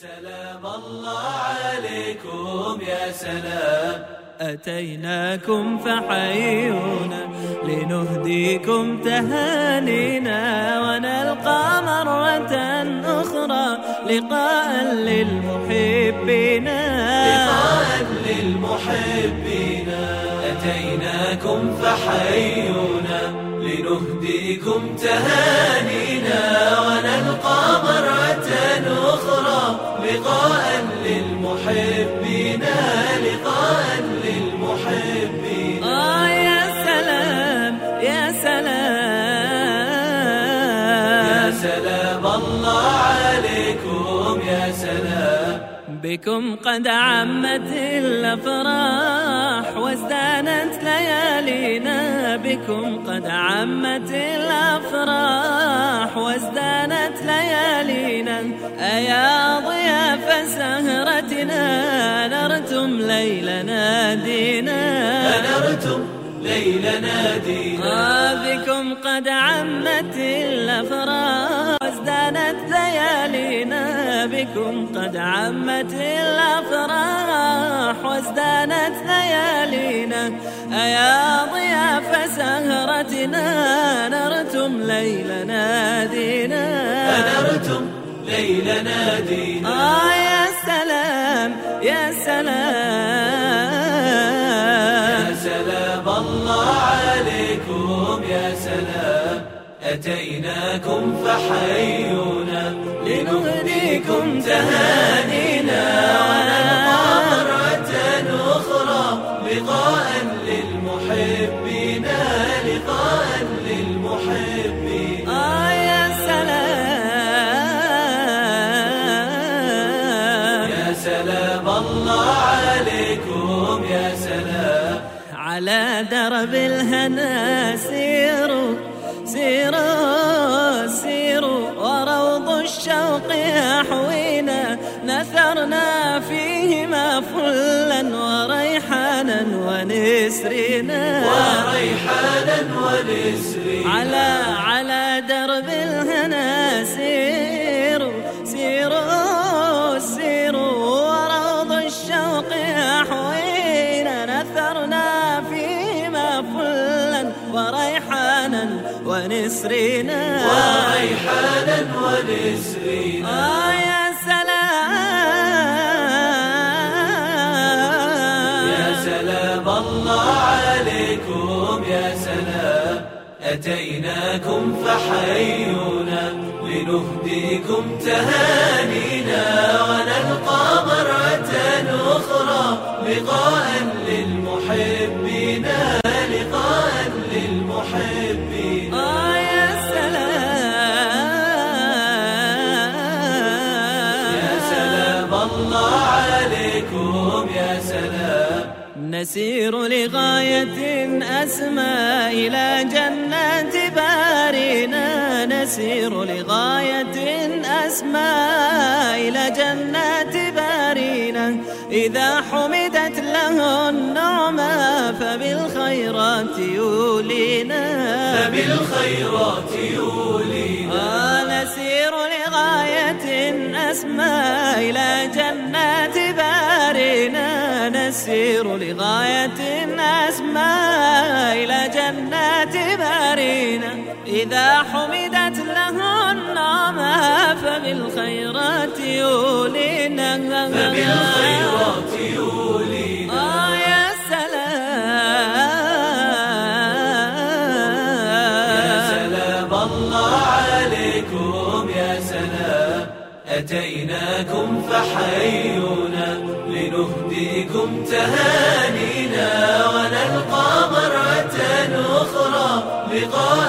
سلام الله عليكم يا سلام. أتيناكم فحيونا لنهديكم تهانينا ونلقى مرة أخرى لقاء للمحبين. لقاء للمحبين. أتيناكم فحيونا لنهديكم تهانينا ونلقى الله عليكم يا سلام. بكم قد عمت الأفراح وازدانت ليالينا. بكم قد عمت الأفراح وازدانت ليالينا. أيا ضياف سهرتنا نرتم ليلنا دينا. أنرتم ليلنا دينا. آه بكم قد عمت الأفراح وازدانت ليالينا بكم قد عمت الأفراح وازدانت ليالينا. أيا ضياف سهرتنا نرتم ليلنا دينا أنرتم ليلنا دينا آه يا سلام يا سلام. أتيناكم فحيونا لنهديكم تهانينا ونلقى مرة أخرى لقاء للمحبين لقاء للمحبين. آه يا سلام. يا سلام الله عليكم يا سلام. على درب الهنا نثرنا فيهما فلا وريحانا ونسرنا. وريحانا ونسرين على على درب الهنا سيروا سيروا سيروا وروض الشوق يحوينا نثرنا فيما فلا وريحانا ونسرنا. وريحانا ونسرين آه عليكم يا سلام. أتيناكم فحيونا لنهديكم تهانينا ونلقى مرة أخرى. لقاء للمحبين لقاء للمحبين. آه يا سلام. يا سلام الله عليكم يا سلام. نسير لغاية أسمى إلى جنات بارنا نسير لغاية أسمى إلى جنات بارنا إذا حمدت له النعمة فبالخيرات يولينا. فبالخيرات يولينا. آه نسير لغاية أسمى إلى جنات نسير لغاية أسمى إلى جنات بارنا إذا حمدت له النعمة فبالخيرات يولينا. فبالخيرات يولينا. آه يا يا سلام سلام الله عليكم يا سلام. أتيناكم فحيونا لنهديكم تهانينا ونلقى مرة أخرى لقاء